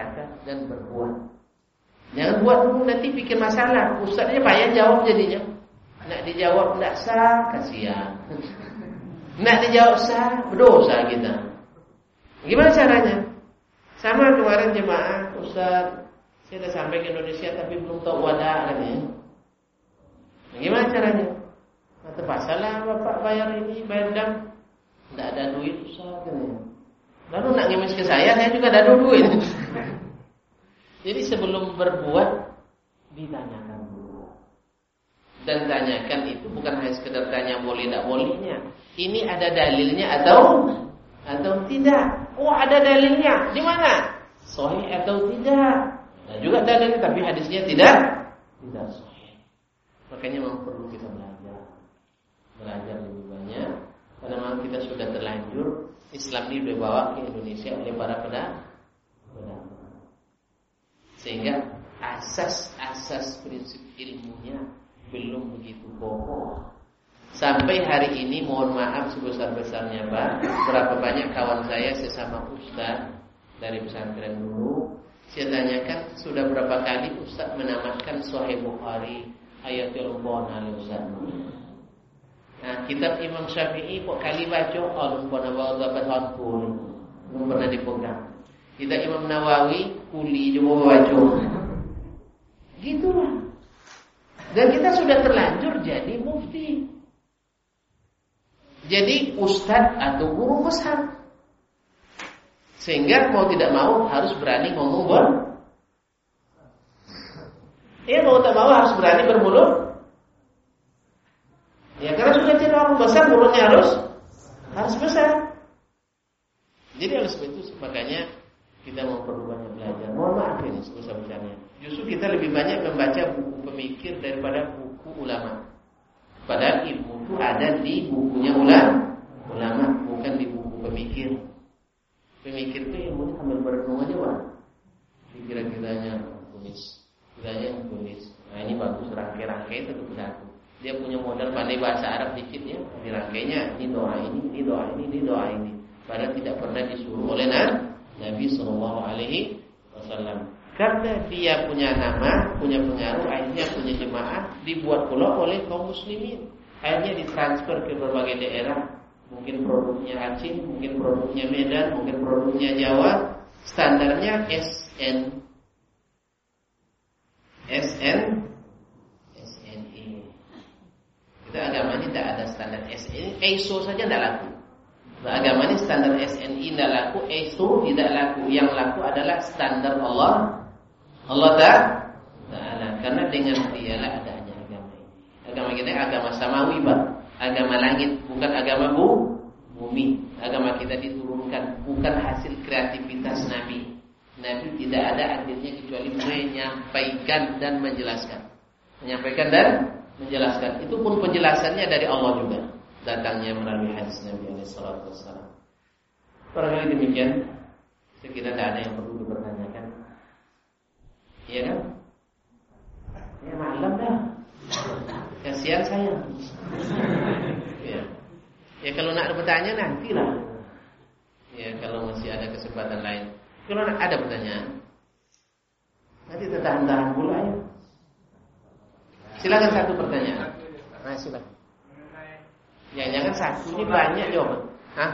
berkata dan berbuat. Jangan buat dulu nanti bikin masalah. Ustaznya payah jawab jadinya. Nak dijawab tidak sah, kasihan. Nak dijawab sah, berdosa kita. Gimana caranya? Sama kemarin jemaah Ustaz, saya sudah sampai ke Indonesia tapi belum tahu wadah katanya. Gimana caranya? Kata pasalah bapak bayar ini, bayar dam. Tidak ada duit Ustaz katanya. Lalu nak ngemis ke saya, saya juga ada duit. Jadi sebelum berbuat ditanyakan dulu. Dan tanyakan itu bukan hanya sekedar tanya boleh tidak bolehnya. Ini ada dalilnya atau atau tidak? Oh ada dalilnya. Di mana? Sahih atau tidak? Nah, juga dalilnya tapi hadisnya tidak tidak sahih. Makanya memang perlu kita belajar. Belajar lebih banyak karena memang kita sudah terlanjur Islam ini dibawa ke Indonesia oleh para pedagang. Sehingga asas-asas prinsip ilmunya belum begitu kokoh. Sampai hari ini mohon maaf sebesar-besarnya Pak, berapa banyak kawan saya sesama ustaz dari pesantren dulu, saya tanyakan sudah berapa kali ustaz menamakan Sahih Bukhari ayatul qur'an ustaz. Nah, kitab Imam Syafi'i kok kali baca alun pernah bawa dapat hakul. Belum pernah dipegang. Kitab Imam Nawawi kuli coba baca. Gitulah. Dan kita sudah terlanjur jadi mufti. Jadi ustadz atau guru besar. Sehingga mau tidak mau harus berani ngomong ber. Iya mau tidak mau harus berani bermulut. Ya karena sudah jadi orang besar mulutnya harus harus besar. Jadi sebab itu makanya kita mau perlu banyak belajar. Mohon maaf ini sebesar-besarnya. Justru kita lebih banyak membaca buku pemikir daripada buku ulama. Padahal ilmu itu ada di bukunya ulama, ulama bukan di buku pemikir. Pemikir itu ilmu sambil berenung aja wah. Kira-kiranya tulis, kiranya tulis. Nah ini bagus rangkai-rangkai itu satu. Dia punya modal pandai bahasa Arab dikit ya, dirangkainya ini doa ini, ini doa ini, ini doa ini. Padahal tidak pernah disuruh oleh Nabi Shallallahu Alaihi Wasallam. Karena dia punya nama, punya pengaruh, akhirnya punya jemaah, dibuat pula oleh kaum muslimin. Akhirnya ditransfer ke berbagai daerah. Mungkin produknya Aceh, mungkin produknya Medan, mungkin produknya Jawa. Standarnya SN. SN SNI. Kita agama ini tidak ada standar SNI. ISO saja tidak laku. Agama ini standar SNI tidak laku, ISO tidak laku. Yang laku adalah standar Allah. Allah Ta'ala. Karena dengan dialah adanya agama ini. Agama kita agama samawi Pak. Agama langit bukan agama bu, bumi. Agama kita diturunkan Bukan hasil kreativitas Nabi. Nabi tidak ada akhirnya kecuali menyampaikan dan menjelaskan. Menyampaikan dan menjelaskan. Itu pun penjelasannya dari Allah juga Datangnya melalui hadis Nabi SAW Barangkali demikian Saya kira tidak ada yang perlu dipertanyakan Iya kan? Ya malam dah. Kasihan saya. ya. Ya kalau nak bertanya nantilah. Ya kalau masih ada kesempatan lain. Kalau nak ada pertanyaan, nanti tertahan-tahan pula ya. Silakan satu pertanyaan. Nah, silakan. Ya jangan satu, ini banyak jawaban. Hah?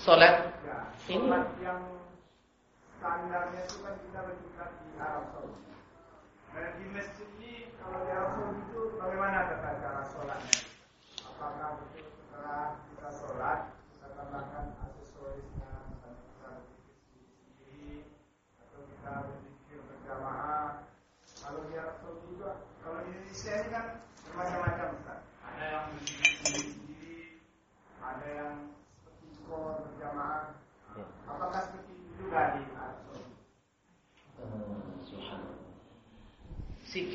Sholat? Ini yang standarnya itu kan kita berkiblat di Arab Saudi.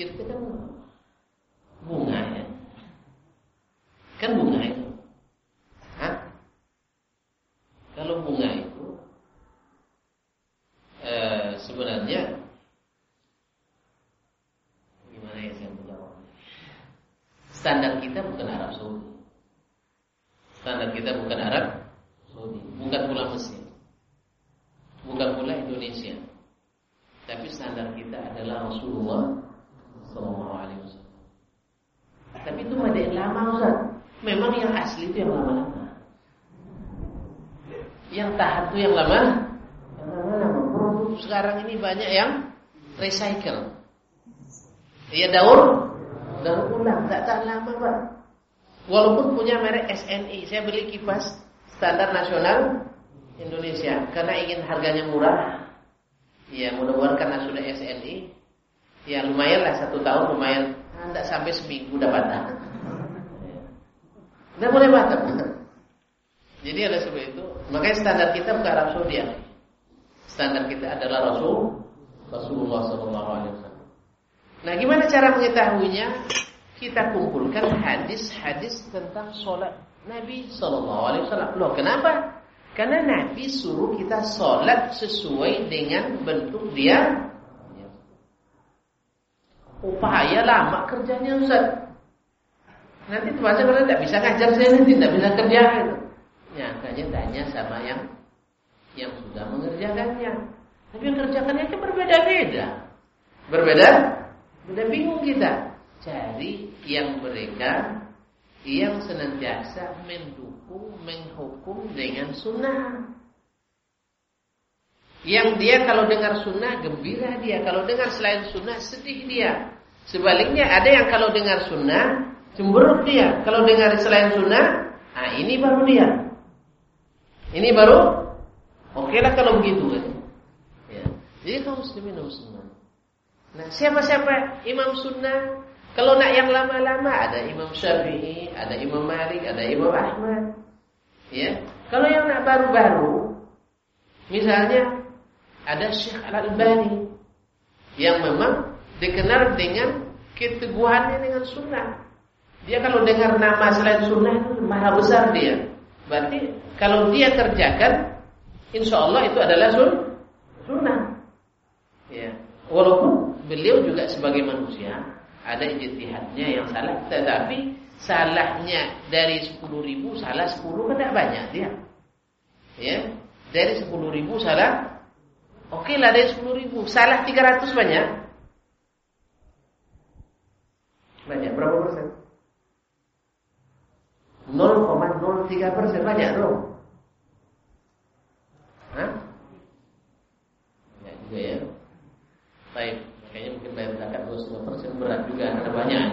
Sikir itu kan bunga ya. Kan bunga itu. Hah? Kalau bunga itu eh, sebenarnya gimana ya saya menjawab? Standar kita bukan Arab Saudi. Standar kita bukan Arab Saudi, bukan pula Mesir. Bukan pula Indonesia. standar kita adalah Rasulullah Sallallahu Alaihi Wasallam. Tapi itu ada lama Ustaz. Memang yang asli itu yang lama-lama. Yang tahan itu yang lama. Yang lama-lama. Produk sekarang ini banyak yang recycle. Ya daur, daur ulang, tak tahan lama pak. Walaupun punya merek SNI, saya beli kipas standar nasional Indonesia karena ingin harganya murah. Ya mudah-mudahan karena sudah SNI, ya lumayan lah satu tahun lumayan, tidak sampai seminggu dapat. Tidak boleh batal. Jadi ada seperti itu. Makanya standar kita bukan Arab Saudi ya. Standar kita adalah Rasul Rasulullah SAW. Nah, gimana cara mengetahuinya? Kita kumpulkan hadis-hadis tentang sholat Nabi Wasallam. Loh, kenapa? Karena Nabi suruh kita sholat sesuai dengan bentuk dia. Upaya lama kerjanya Ustaz. Nanti terbaca kalau tidak bisa ngajar saya nanti tidak bisa kerja. Ya, kayaknya tanya sama yang yang sudah mengerjakannya. Tapi yang kerjakannya itu berbeda-beda. Berbeda? Udah bingung kita cari yang mereka yang senantiasa mendukung, menghukum dengan sunnah. Yang dia kalau dengar sunnah gembira dia, kalau dengar selain sunnah sedih dia. Sebaliknya ada yang kalau dengar sunnah cemberut dia, kalau dengar selain sunnah, ah ini baru dia. Ini baru oke lah kalau begitu kan. Ya. Jadi kaum muslimin dan muslimat Nah, siapa-siapa imam sunnah? Kalau nak yang lama-lama ada Imam Syafi'i, ada Imam Malik, ada Imam Ahmad. Ya. Kalau yang nak baru-baru, misalnya ada Syekh Al-Albani yang memang dikenal dengan keteguhannya dengan sunnah. Dia kalau dengar nama selain sunnah maha besar dia. Berarti kalau dia kerjakan, insya Allah itu adalah sun sunnah. Ya. Walaupun beliau juga sebagai manusia ada ijtihadnya yang salah, tetapi salahnya dari 10 ribu salah 10 kan tidak banyak dia. Ya, dari 10 ribu salah, oke okay lah dari 10 ribu salah 300 banyak. Banyak berapa persen? 0,03 persen banyak tuh. Hah? Ya juga ya. Baik. Kayaknya mungkin bayar zakat 25 persen berat juga ada banyak.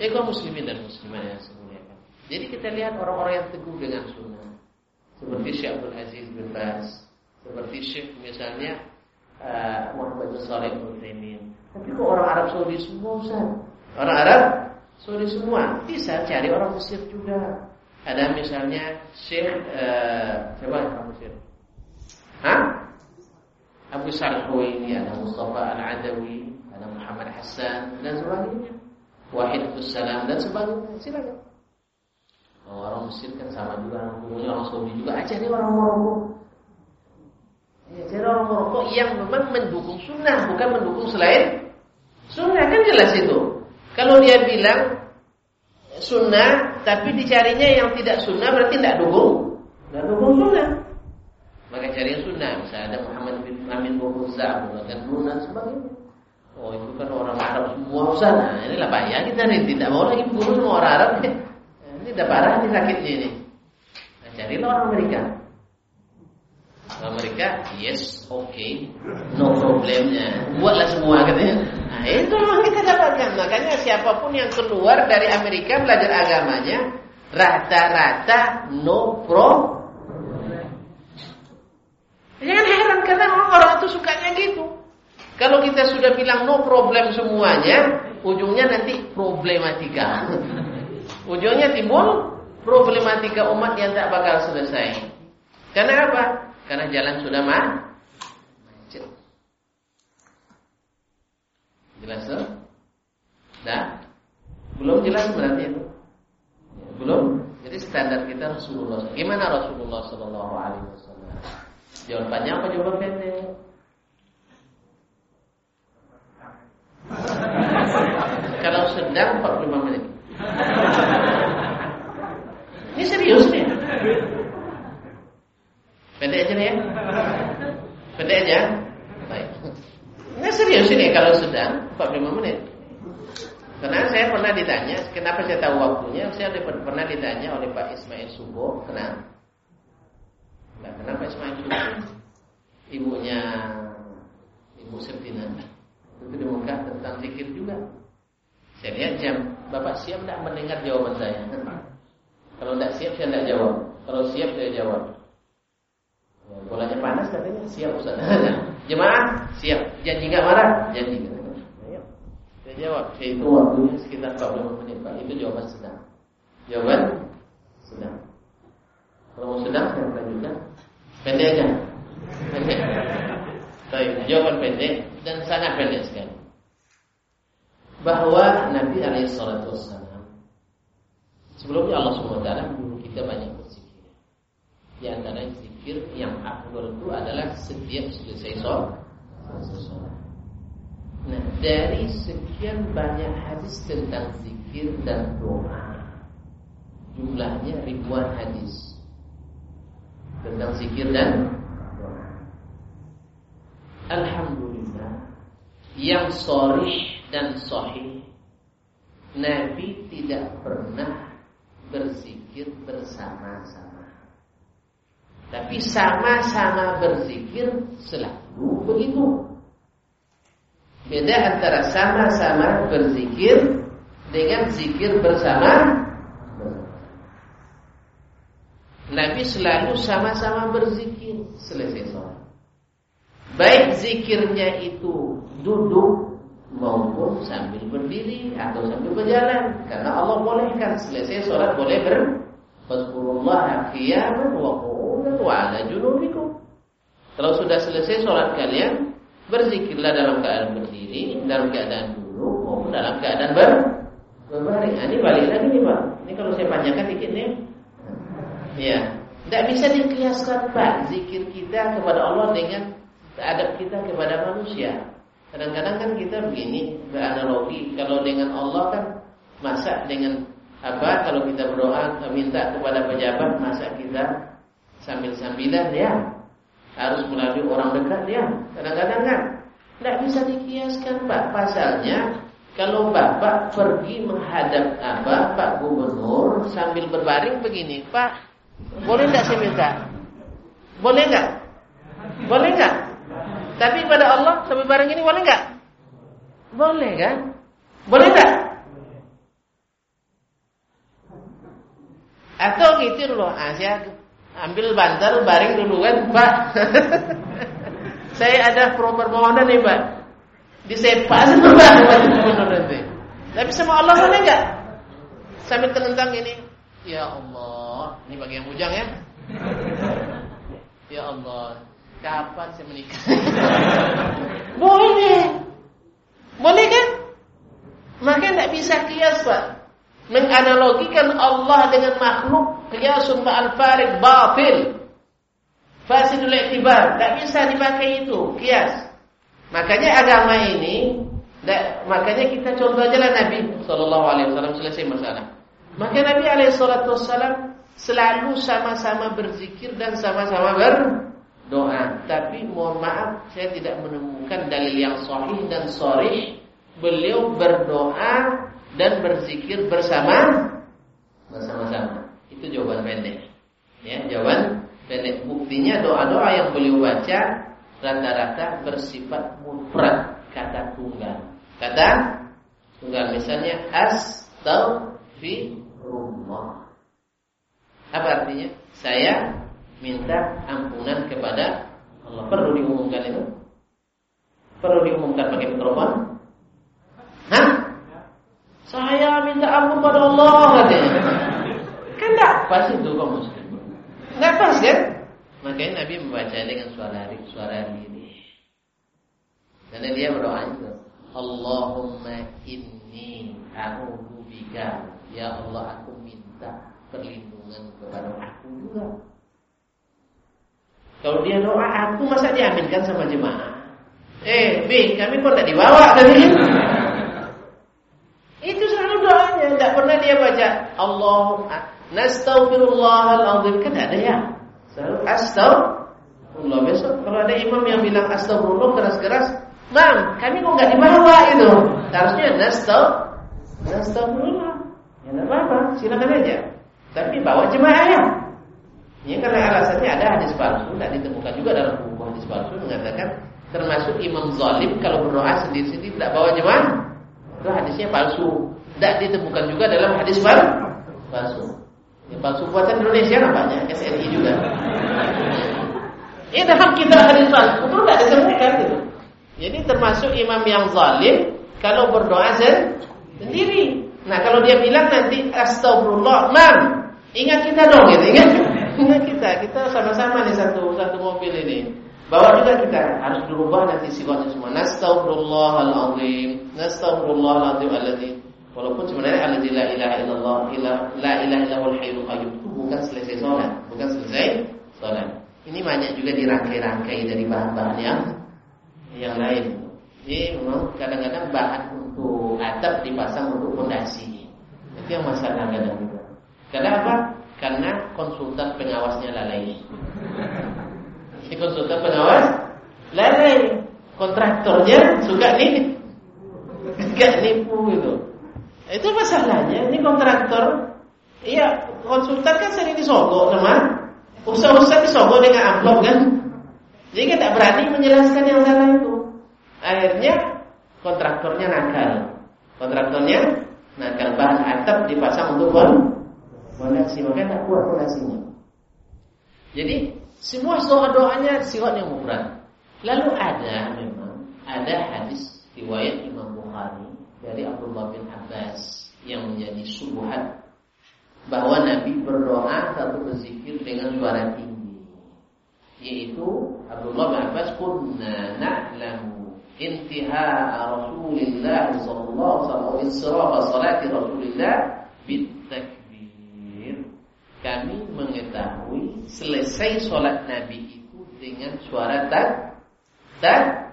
Ya kaum muslimin dan muslimat yang semuanya. Jadi kita lihat orang-orang yang teguh dengan sunnah. Seperti Syekh Abdul Aziz bin Bas, seperti Syekh misalnya uh, Muhammad bin Saleh bin. Tapi kok orang Arab Saudi semua Ustaz? Orang Arab semua. Bisa cari orang Mesir juga. Ada misalnya Syekh uh, siapa yang Mesir? Hah? Abu ini ada Mustafa Al-Adawi, ada Muhammad Hassan dan sebagainya. Wahid Salam dan sebagainya. Silakan. Oh, orang Mesir kan sama juga, umumnya orang Saudi juga. Ajari orang Maroko. Ya, jadi orang Maroko yang memang mendukung sunnah, bukan mendukung selain sunnah kan jelas itu. Kalau dia bilang sunnah, tapi dicarinya yang tidak sunnah berarti tidak dukung, tidak dukung sunnah. Maka cari yang sunnah. Misalnya ada Muhammad bin Amin Bukhuza, dan dan sebagainya. Oh itu kan orang Arab semua sana. Inilah bahaya kita nih. Tidak mau lagi bunuh semua orang Arab. Ini udah parah nih sakitnya ini. Nah, carilah orang Amerika. Amerika, yes, oke, okay, no problemnya. Buatlah semua katanya. Nah itu kita dapatkan. Makanya siapa pun yang keluar dari Amerika belajar agamanya, rata-rata no problem Jangan heran karena orang-orang itu sukanya gitu. Kalau kita sudah bilang no problem semuanya, ujungnya nanti problematika. ujungnya timbul problematika umat yang tak bakal selesai. Karena apa? Karena jalan sudah mah Jelas tuh? Dah? Belum jelas berarti itu? Belum? Jadi standar kita Rasulullah. Gimana Rasulullah Shallallahu Alaihi Wasallam? Jawaban panjang apa jawaban pendek? Kalau sedang 45 menit. Ini serius nih. Pendek aja nih ya. Pendek aja. Nah serius ini kalau sedang 45 menit. Karena saya pernah ditanya, kenapa saya tahu waktunya? Saya pernah ditanya oleh Pak Ismail Subo, kenapa? Nah, kenapa Ismail Subo? Ibunya Ibu Septina itu di Mekah tentang zikir juga. Saya lihat jam, Bapak siap tidak mendengar jawaban saya? Kalau tidak siap, saya tidak jawab. Kalau siap, saya jawab. Ya, bolanya panas katanya, siap Ustaz. Jemaah, siap. Janji nggak marah? Janji. Ayo. Saya jawab, itu waktunya sekitar 45 menit Pak. Itu jawaban sedang. Jawaban sedang. Kalau mau sedang, saya lanjutkan. Pendek aja. Pendek. Baik, jawaban pendek dan sangat pendek sekali. Bahwa Nabi alaihissalatu wassalam sebelumnya Allah SWT menyuruh kita banyak berzikir. Di antara zikir yang afdol itu adalah setiap selesai sholat. Nah, dari sekian banyak hadis tentang zikir dan doa, jumlahnya ribuan hadis tentang zikir dan doa. Alhamdulillah, yang sorih dan sahih Nabi tidak pernah berzikir bersama-sama Tapi sama-sama berzikir selalu begitu. Beda antara sama-sama berzikir Dengan zikir bersama. Nabi selalu sama-sama berzikir Selesai sholat. Baik zikirnya itu duduk maupun sambil berdiri atau sambil berjalan. Karena Allah bolehkan selesai sholat boleh ber Fazkurullah qiyaman wa qu'udan wa junubikum. Kalau sudah selesai sholat kalian berzikirlah dalam keadaan berdiri, dalam keadaan duduk maupun dalam keadaan ber berbaring. Nah, ini balik lagi nih Pak. Ini kalau saya panjangkan dikit nih. Ya, tidak bisa dikiaskan Pak zikir kita kepada Allah dengan adab kita kepada manusia. Kadang-kadang kan kita begini beranalogi kalau dengan Allah kan masa dengan apa kalau kita berdoa minta kepada pejabat masa kita sambil-sambilan ya harus melalui orang dekat ya kadang-kadang kan tidak bisa dikiaskan Pak pasalnya kalau Bapak pergi menghadap apa Pak Gubernur sambil berbaring begini Pak boleh tidak saya minta boleh nggak boleh nggak tapi pada Allah sampai barang ini boleh nggak? Boleh kan? Boleh nggak? Atau gitu loh, ah, saya ambil bantal baring dulu kan, Pak. saya ada permohonan nih, Pak. Disepak sama Pak nanti. Tapi sama Allah boleh nggak? Sambil tenentang ini, ya Allah, ini bagi yang bujang ya. Ya Allah, Kapan saya menikah? Boleh. Boleh kan? Maka tidak bisa kias Pak. Menganalogikan Allah dengan makhluk kiasun ma'al farid batil. Fasidul iktibar. Tidak bisa dipakai itu. Kias. Makanya agama ini makanya kita contoh aja lah Nabi Sallallahu Alaihi Wasallam selesai masalah. Maka Nabi Alaihi Wasallam selalu sama-sama berzikir dan sama-sama ber doa. Tapi mohon maaf saya tidak menemukan dalil yang sahih dan sharih beliau berdoa dan berzikir bersama bersama-sama. Itu jawaban pendek. Ya, jawaban pendek. Buktinya doa-doa yang beliau baca rata-rata bersifat mufrad, kata tunggal. Kata tunggal misalnya astaghfirullah. Apa artinya? Saya minta ampunan kepada Allah. Perlu diumumkan itu? Perlu diumumkan pakai mikrofon? Saya minta ampun pada Allah katanya. Kan enggak pas itu kaum muslim. Enggak pas kan? Makanya Nabi membaca dengan suara suara diri. Karena dia berdoa itu. Allahumma inni a'udzu bika. Ya Allah aku minta perlindungan kepada aku juga kalau dia doa aku masa diaminkan sama jemaah? Eh, B, kami kok tidak dibawa tadi? Itu selalu doanya, tidak baca Allah nastaghfirullahaladzim kan ada ya. Selalu astaghfirullah Allah besok kalau ada imam yang bilang astagfirullah keras-keras, Mam, kami kok nggak dibawa itu? Harusnya nastag, nastagfirullah. Ya nggak apa-apa, silakan aja. Tapi bawa jemaah ya. Ini karena alasannya ada hadis palsu, tidak ditemukan juga dalam buku hadis palsu mengatakan termasuk imam zalim kalau berdoa sendiri-sendiri tidak bawa jemaah. Itu hadisnya palsu. Tidak ditemukan juga dalam hadis palsu. Ya, palsu buatan Indonesia nampaknya, SNI juga. Ini dalam kita hadis palsu itu tidak ditemukan gitu. Jadi termasuk imam yang zalim kalau berdoa sendiri. Nah kalau dia bilang nanti astagfirullah, mam, ingat kita dong gitu, ingat, ingat kita, kita sama-sama nih satu satu mobil ini. Bawa juga kita harus dirubah nanti sifatnya semua. Nastaghfirullahalazim, nastaghfirullahalazim alladzi walaupun sebenarnya alladzi la ilaha illallah ila la ilaha illallahul hayyul qayyum itu bukan selesai sholat, bukan selesai sholat. Ini banyak juga dirangkai-rangkai dari bahan-bahan yang yang lain. Jadi memang kadang-kadang bahan untuk atap dipasang untuk fondasi. Itu yang masalah kadang-kadang. Karena apa? Karena konsultan pengawasnya lalai. Si konsultan pengawas lalai. Kontraktornya suka nih suka nipu gitu. Itu masalahnya. Ini kontraktor, iya konsultan kan sering disogok sama usaha-usaha disogok dengan amplop kan. Jadi kita tak berani menjelaskan yang salah itu. Akhirnya kontraktornya nakal. Kontraktornya nakal bahan atap dipasang untuk fondasi, makanya tak kuat fondasinya. Jadi semua doa-doanya sifatnya mufrad. Lalu ada memang ada hadis riwayat Imam Bukhari dari Abdullah bin Abbas yang menjadi subuhat bahwa Nabi berdoa atau berzikir dengan suara tinggi yaitu Abdullah bin Abbas kunna na'lamu intiha Rasulullah sallallahu alaihi wasallam salati Rasulullah bitakbir. Kami mengetahui selesai sholat Nabi itu dengan suara tak tak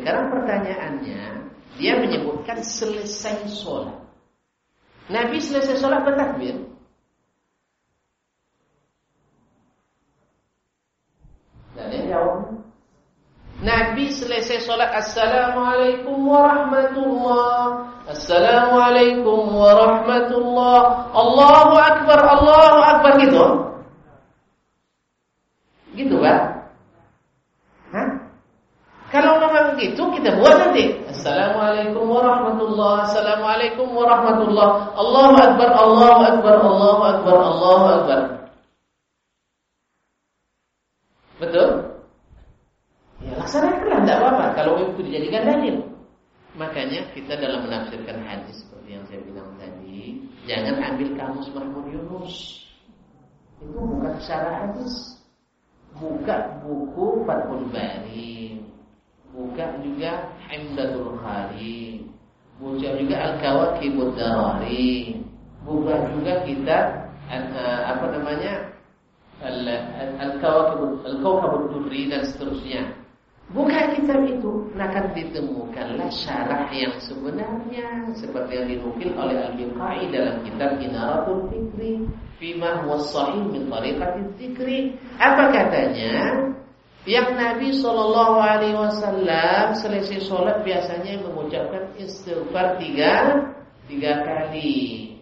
sekarang pertanyaannya dia menyebutkan selesai sholat. Nabi selesai sholat bertakbir. Dan dia jawab Nabi selesai sholat Assalamualaikum warahmatullah. Assalamualaikum warahmatullah. Allahu Akbar Allahu Akbar gitu. Gitu kan? Kalau memang gitu kita buat nanti. Assalamualaikum warahmatullah Assalamualaikum warahmatullah. Allahu Akbar Allahu Akbar Allahu Akbar Allahu Akbar. Betul? Ya laksanakanlah, tidak apa-apa. Kalau itu dijadikan dalil. Makanya kita dalam menafsirkan hadis Seperti yang saya bilang tadi Jangan ambil kamus Mahmud Yunus. Itu bukan secara hadis. Buka buku Fathul Bari Buka juga Hamdatul Khari Buka juga Al-Kawakibud Darari Buka juga kita eh, Apa namanya Al-Kawakibud Al-Kawakibud Durri dan seterusnya Buka kitab itu akan ditemukanlah syarah yang sebenarnya seperti yang dinukil oleh Al-Biqai dalam kitab Inaratul Fikri fima huwa sahih min tariqati. Apa katanya? Yang Nabi Shallallahu alaihi wasallam selesai sholat biasanya mengucapkan istighfar tiga tiga kali.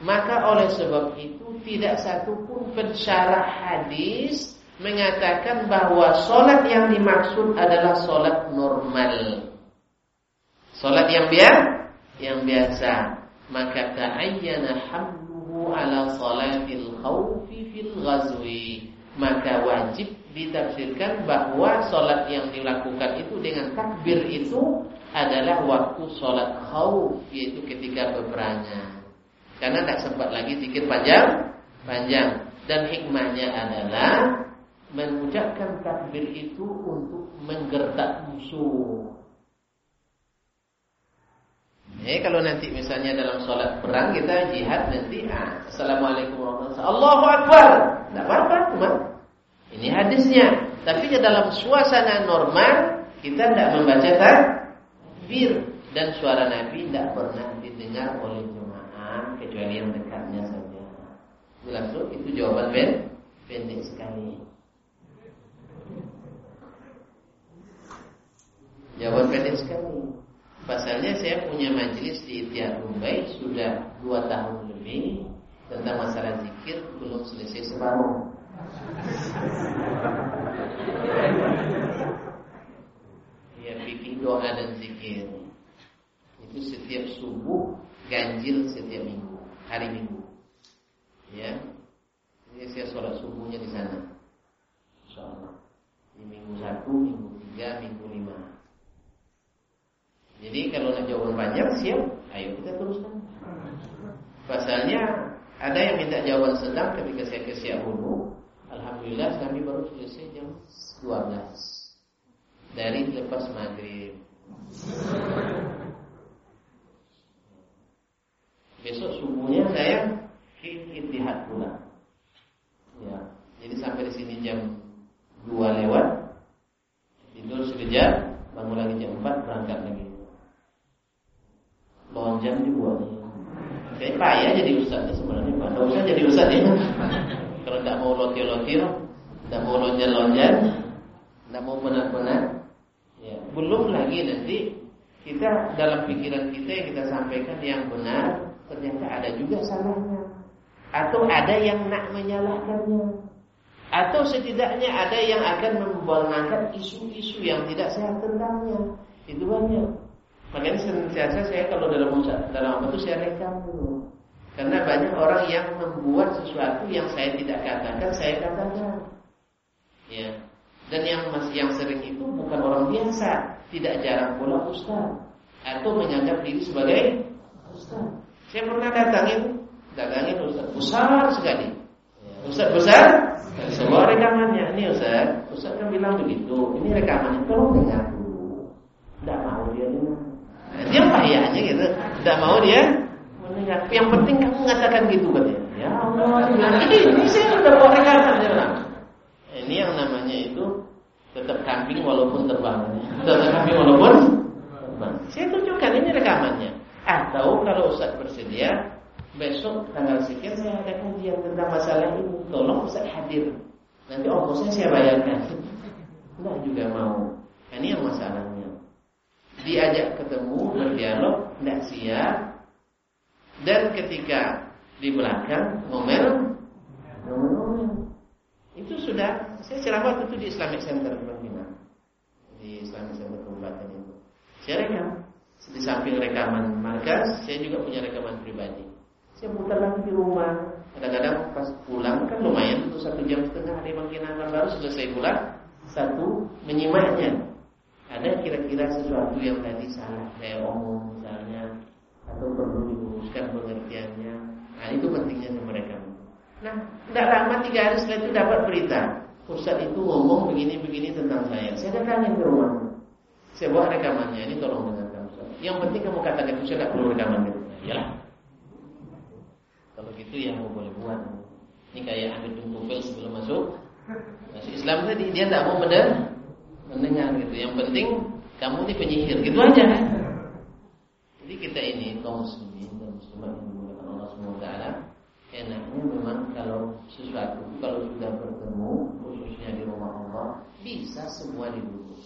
Maka oleh sebab itu tidak satu pun pensyarah hadis mengatakan bahwa solat yang dimaksud adalah solat normal. Solat yang biasa, yang biasa. Maka ta'ayyana hamluhu ala salatil khawfi fil ghazwi. Maka wajib ditafsirkan bahwa solat yang dilakukan itu dengan takbir itu adalah waktu solat khawf yaitu ketika peperangan. Karena tidak sempat lagi zikir panjang, panjang. Dan hikmahnya adalah mengucapkan takbir itu untuk menggertak musuh. Eh kalau nanti misalnya dalam sholat perang kita jihad nanti ah, Assalamualaikum warahmatullahi wabarakatuh Allahu Akbar Tidak apa-apa teman Ini hadisnya Tapi dalam suasana normal Kita tidak membaca takbir Dan suara Nabi tidak pernah didengar oleh jemaah Kecuali yang dekatnya saja Langsung itu jawaban Ben pendek sekali. Jawaban pendek sekali. Pasalnya saya punya majelis di Itiar Mumbai sudah dua tahun lebih tentang masalah zikir belum selesai separuh. Ya fikih doa dan zikir itu setiap subuh ganjil setiap minggu hari minggu. Ya, jadi saya sholat subuhnya di sana. Insyaallah. Di minggu satu, minggu tiga, minggu lima. Jadi kalau nak jawaban panjang siap, ayo kita teruskan. Pasalnya ada yang minta jawaban sedang ketika saya ke Siahulu. Alhamdulillah kami baru selesai jam 12 dari lepas maghrib. Besok subuhnya saya istihad pula. Ya, jadi sampai di sini jam 2 lewat tidur sekejap, bangun lagi jam 4 berangkat lagi lonjang dibuat Kayak payah jadi ustaz usah jadi ustaz ya. Kalau tidak mau lotir-lotir, tidak mau lonjang-lonjang, tidak mau benar-benar, ya. belum lagi nanti kita dalam pikiran kita yang kita sampaikan yang benar ternyata ada juga salahnya atau ada yang nak menyalahkannya atau setidaknya ada yang akan membawakan isu-isu yang tidak sehat tentangnya itu banyak Makanya senantiasa saya kalau dalam dalam apa itu saya rekam dulu. Karena banyak orang yang membuat sesuatu yang saya tidak katakan, saya katakan. Ya. Dan yang masih yang sering itu bukan orang biasa, tidak jarang pula ustaz atau menyanggap diri sebagai ustaz. Saya pernah datangin, datangin ustaz besar sekali. Ustaz besar, semua rekamannya. Ini ustaz, ustaz kan bilang begitu. Ini rekamannya, tolong dengar. Tidak mau dia dengar. Dia payahnya gitu. Tidak mau dia mendengar. Yang penting kamu mengatakan gitu kan ya. Allah, ini, ini saya sudah dia bilang. Ini yang namanya itu tetap kambing walaupun terbang. Tetap kambing walaupun terbang. Saya tunjukkan ini rekamannya. Atau kalau Ustaz bersedia, besok tanggal sekian saya ada kajian tentang masalah ini. Tolong Ustaz hadir. Nanti ongkosnya saya bayarkan. Enggak juga mau. Ini yang masalahnya diajak ketemu berdialog tidak siap dan ketika di belakang ngomel itu sudah saya ceramah itu di Islamic Center Filipina di Islamic Center Kabupaten itu. Saya rekam di samping rekaman markas saya juga punya rekaman pribadi. Saya putar lagi di rumah. Kadang-kadang pas pulang kan lumayan itu satu jam setengah di Mangkinang baru selesai pulang satu menyimaknya. Ada kira-kira sesuatu yang tadi salah saya omong misalnya atau perlu diluruskan pengertiannya. Nah itu pentingnya sama mereka. Nah, tidak lama tiga hari setelah itu dapat berita. Ustaz itu ngomong begini-begini tentang saya. Saya datangin ke rumah. Saya buat rekamannya. Ini tolong dengarkan Ustaz. Yang penting kamu katakan itu saya tidak perlu rekamannya. Yalah. Kalau gitu ya mau boleh buat. Ini kayak ambil bin sebelum masuk. Masuk Islam tadi dia tidak mau mendengar mendengar gitu. Yang penting kamu ini penyihir, gitu aja kita ini kaum muslimin dan muslimat yang dimuliakan Allah wa taala, enaknya memang kalau sesuatu kalau sudah bertemu khususnya di rumah Allah bisa semua didukung.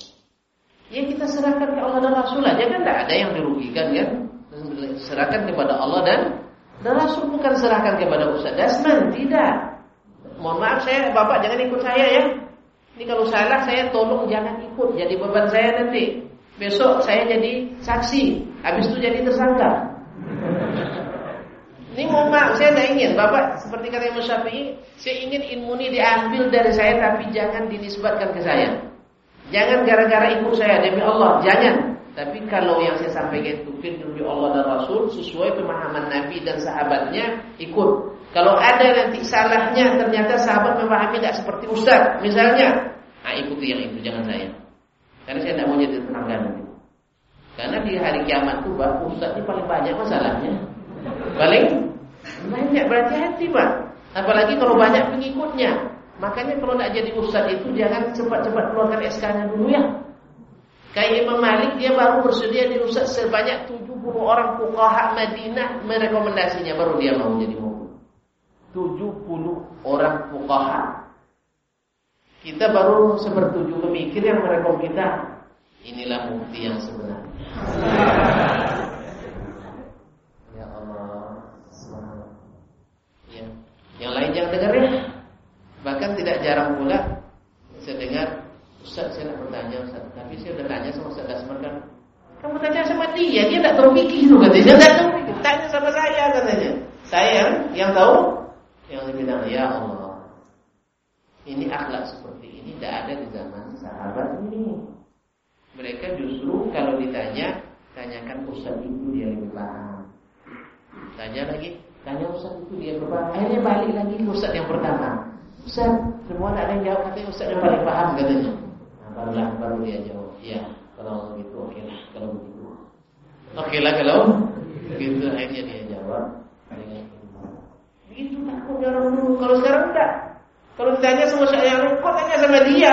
Ya kita serahkan ke Allah dan Rasul aja kan tidak ada yang dirugikan kan? Serahkan kepada Allah dan dan Rasul bukan serahkan kepada Ustaz Dasman, tidak. Mohon maaf saya Bapak jangan ikut saya ya. Ini kalau salah saya tolong jangan ikut jadi beban saya nanti. Besok saya jadi saksi, habis itu jadi tersangka. Ini mohon maaf, saya tidak ingin Bapak seperti kata Imam Syafi'i, saya ingin ilmu ini diambil dari saya tapi jangan dinisbatkan ke saya. Jangan gara-gara ikut saya demi Allah, jangan. Tapi kalau yang saya sampaikan itu firman Allah dan Rasul sesuai pemahaman Nabi dan sahabatnya, ikut. Kalau ada nanti salahnya ternyata sahabat memahami tidak seperti Ustaz, misalnya, nah ikuti yang itu, jangan saya. Karena saya tidak mau jadi tenaga nanti. Karena di hari kiamat itu Pak, Ustaz ini paling banyak masalahnya. Paling banyak berarti hati Pak. Apalagi kalau banyak pengikutnya. Makanya kalau tidak jadi Ustaz itu jangan cepat-cepat keluarkan SK-nya dulu ya. Kayak Imam Malik dia baru bersedia di Ustaz sebanyak 70 orang fuqaha Madinah merekomendasinya baru dia mau jadi 70 orang fuqaha Kita baru sepertujuh pemikir yang merekom kita. Inilah bukti yang sebenarnya. ya Allah. Ya. Yang lain jangan dengar ya. Bahkan tidak jarang pula saya dengar Ustaz saya nak bertanya Ustaz, tapi saya sudah tanya sama Ustaz Dasmar kan. Kamu tanya sama dia, dia tak tahu katanya. Dia tak tahu fikih. Tanya sama saya katanya. Saya yang tahu yang lebih bilang ya Allah. Ini akhlak seperti ini tidak ada di zaman sahabat ini. Mereka justru kalau ditanya, tanyakan Ustaz itu dia lebih paham. Tanya lagi, tanya Ustaz itu dia berpaham. Akhirnya balik lagi ke Ustaz yang pertama. Ustaz, semua tak ada yang jawab katanya Ustaz yang paling paham katanya. Nah, barulah baru dia jawab. Ya, kalau begitu oke lah kalau begitu. Oke lah kalau begitu akhirnya dia jawab. Begitu takutnya orang dulu. Kalau sekarang enggak. Kalau ditanya sama saya, kok tanya sama dia?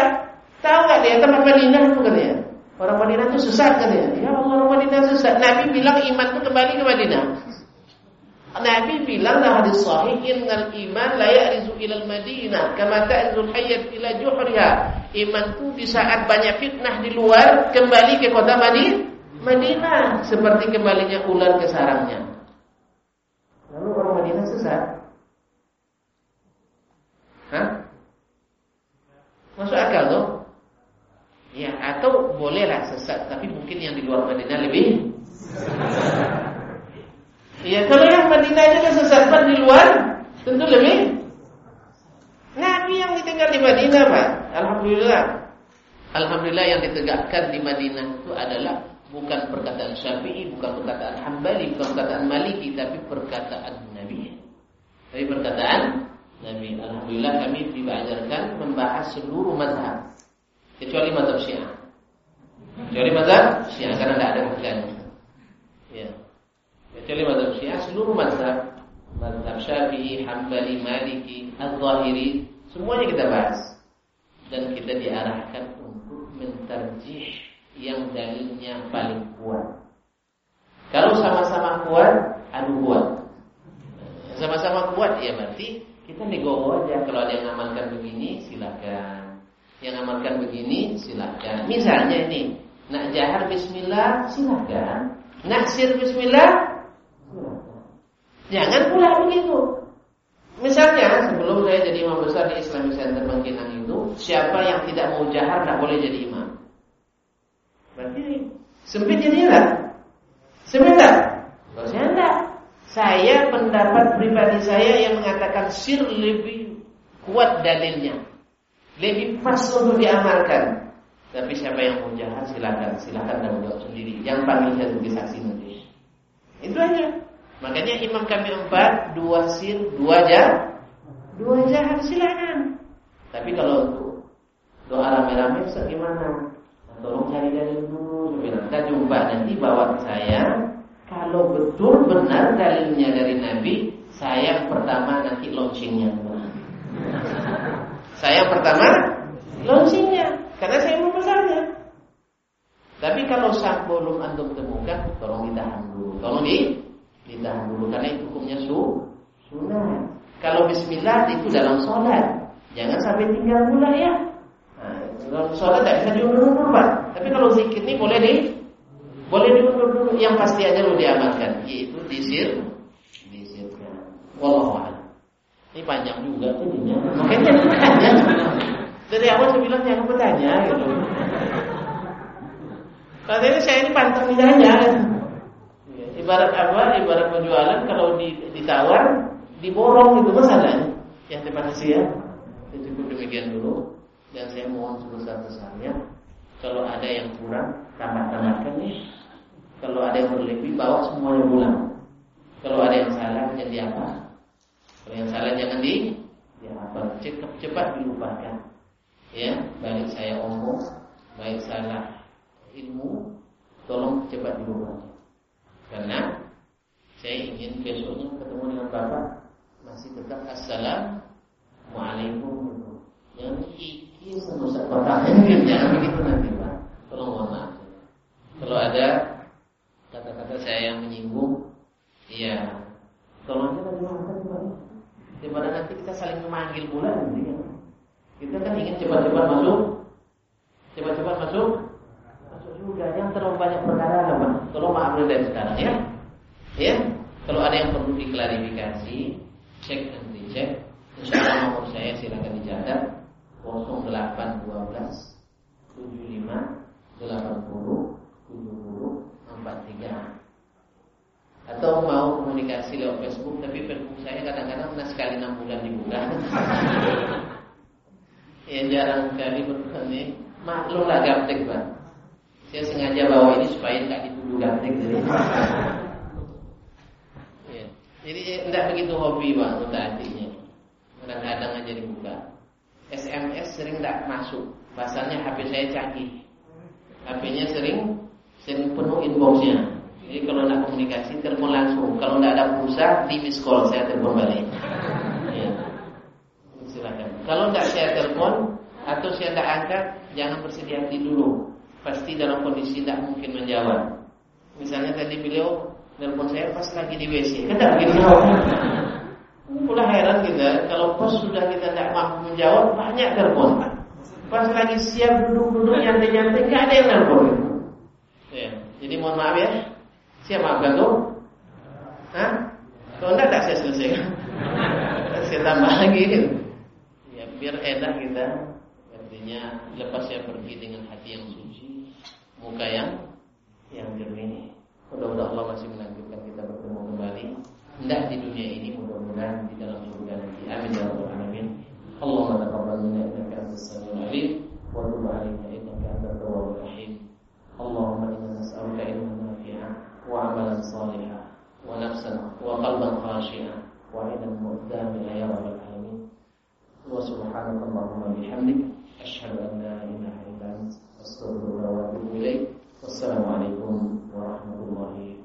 Tahu nggak dia tempat Madinah itu katanya? Orang Madinah itu sesat katanya. Ya Allah, orang Madinah sesat. Nabi bilang iman itu kembali ke Madinah. Nabi bilang dalam hadis sahih innal iman la ya'rizu ila Madinah kama ta'zul hayyat ila juhriha. Iman itu di saat banyak fitnah di luar kembali ke kota Madinah. Madinah seperti kembalinya ular ke sarangnya. Lalu orang Madinah sesat. Hah? Masuk akal tuh? Ya, atau bolehlah sesat, tapi mungkin yang di luar Madinah lebih. Iya, kalau yang Madinah juga sesat di luar, tentu lebih. Nabi yang ditinggal di Madinah, Pak. Alhamdulillah. Alhamdulillah yang ditegakkan di Madinah itu adalah bukan perkataan Syafi'i, bukan perkataan Hambali, bukan perkataan Maliki, tapi perkataan Nabi. Tapi perkataan Nabi. Alhamdulillah kami diajarkan membahas seluruh mazhab kecuali mazhab Syiah. Kecuali mazhab Syiah karena tidak ada harganya. Ya. Kecuali mazhab Syiah seluruh mazhab mazhab Syafi'i, Hambali, Maliki, Az-Zahiri semuanya kita bahas dan kita diarahkan untuk mentarjih yang dalilnya paling kuat. Kalau sama-sama kuat, adu kuat. Sama-sama kuat ya berarti kita negowo aja kalau ada yang ngamalkan begini silakan. Yang ngamalkan begini silakan. Misalnya ini, nak jahar bismillah silakan. Nak sir bismillah silakan. Jangan pula begitu. Misalnya sebelum saya jadi imam besar di Islamic Center Bangkinang itu, siapa yang tidak mau jahar tidak boleh jadi imam. Berarti sempit jadilah. Sempit tak? Saya pendapat pribadi saya yang mengatakan sir lebih kuat dalilnya. Lebih pas untuk diamalkan. Tapi siapa yang mau jahat silakan, silakan dan jawab sendiri. Yang panggil saya sebagai saksi nanti. Itu aja. Makanya imam kami empat, dua sir, dua jahat, dua jahat silakan. Tapi kalau untuk doa rame-rame gimana? Tolong cari dalil dulu. Kita jumpa nanti bawa saya kalau betul benar dalilnya dari Nabi, saya pertama nanti launchingnya. saya pertama launchingnya, karena saya mau besarnya. Tapi kalau saat belum antum temukan, tolong ditahan dulu. Tolong di ditahan dulu karena itu hukumnya su sunnah. Kalau Bismillah itu dalam sholat, jangan sampai tinggal pula ya. Nah, dalam sholat tidak bisa diundur-undur pak. Tapi kalau zikir ini boleh di boleh diundur dulu yang pasti aja lo diamalkan yaitu disir disirkan. Wallahu. Ini panjang juga jadinya. Makanya bertanya. Dari awal saya bilang jangan bertanya gitu. Saya ini pantang ditanya. Ibarat apa? Ibarat penjualan kalau ditawar diborong itu masalahnya. Ya terima kasih ya. Itu demikian dulu dan saya mohon sebesar-besarnya kalau ada yang kurang tambah-tambahkan nih kalau ada yang berlebih, bawa semuanya pulang. Kalau ada yang salah, jadi apa? Kalau yang salah jangan di, ya apa? Cepat, cepat dilupakan. Ya, baik saya omong, baik salah ilmu, tolong cepat dilupakan. Karena saya ingin besoknya ketemu dengan bapak masih tetap assalamualaikum. Yang iki sama bapak jangan begitu nanti pak. Tolong mohon maaf. Kalau ada kata-kata saya yang menyinggung, iya, tolong kita dimaafkan kembali. Daripada nanti kita saling memanggil pula ya. Kita kan ingin cepat-cepat masuk, cepat-cepat masuk, masuk juga. Yang terlalu banyak perkara apa? Tolong maaf dari sekarang ya. Ya, kalau ada yang perlu diklarifikasi, cek dan dicek. Insya Allah nomor saya silakan dicatat 0812 75 80 70 43 atau mau komunikasi lewat Facebook tapi Facebook saya kadang-kadang pernah sekali enam bulan dibuka ya jarang sekali bertanya maklum lah gaptek bang saya sengaja bawa ini supaya nggak dituduh gaptek jadi. Ya. jadi tidak begitu hobi bang untuk artinya kadang-kadang aja dibuka SMS sering tidak masuk. Pasalnya HP saya canggih. HP-nya sering sering penuh inboxnya jadi kalau nak komunikasi telepon langsung. Kalau tidak ada pulsa di miss call saya telepon balik. ya. Silakan. Kalau tidak saya telepon atau saya tidak angkat, jangan bersedia hati dulu. Pasti dalam kondisi tidak mungkin menjawab. Misalnya tadi beliau telepon saya pas lagi di WC, kan begitu jawabnya. Udah heran kita, kalau pas sudah kita tidak mampu menjawab, banyak telepon. Pas lagi siap duduk-duduk nyantai-nyantai, nggak ada yang telepon. Ya. Jadi mohon maaf ya, Siapa maafkan tuh? Hah? Kalau enggak tak saya selesaikan. saya tambah lagi. Ya biar enak kita. Artinya lepas saya pergi dengan hati yang suci, muka yang yang jernih. Mudah-mudahan Allah masih menakdirkan kita bertemu kembali. Tidak di dunia ini, mudah-mudahan di dalam surga nanti. Amin ya rabbal alamin. Allahumma taqabbal minna innaka antas samiul alim wa tub alaina innaka antat tawwabur rahim. اللهم إنا نسألك علما نافعا وعملا صالحا ونفسا وقلبا خاشعا وعينا مؤتامنا يا رب العالمين. وسبحانك اللهم بحمدك أشهد أن لا إله إلا أنت أستغفرك وأتوب إليك. والسلام عليكم ورحمة الله وبركاته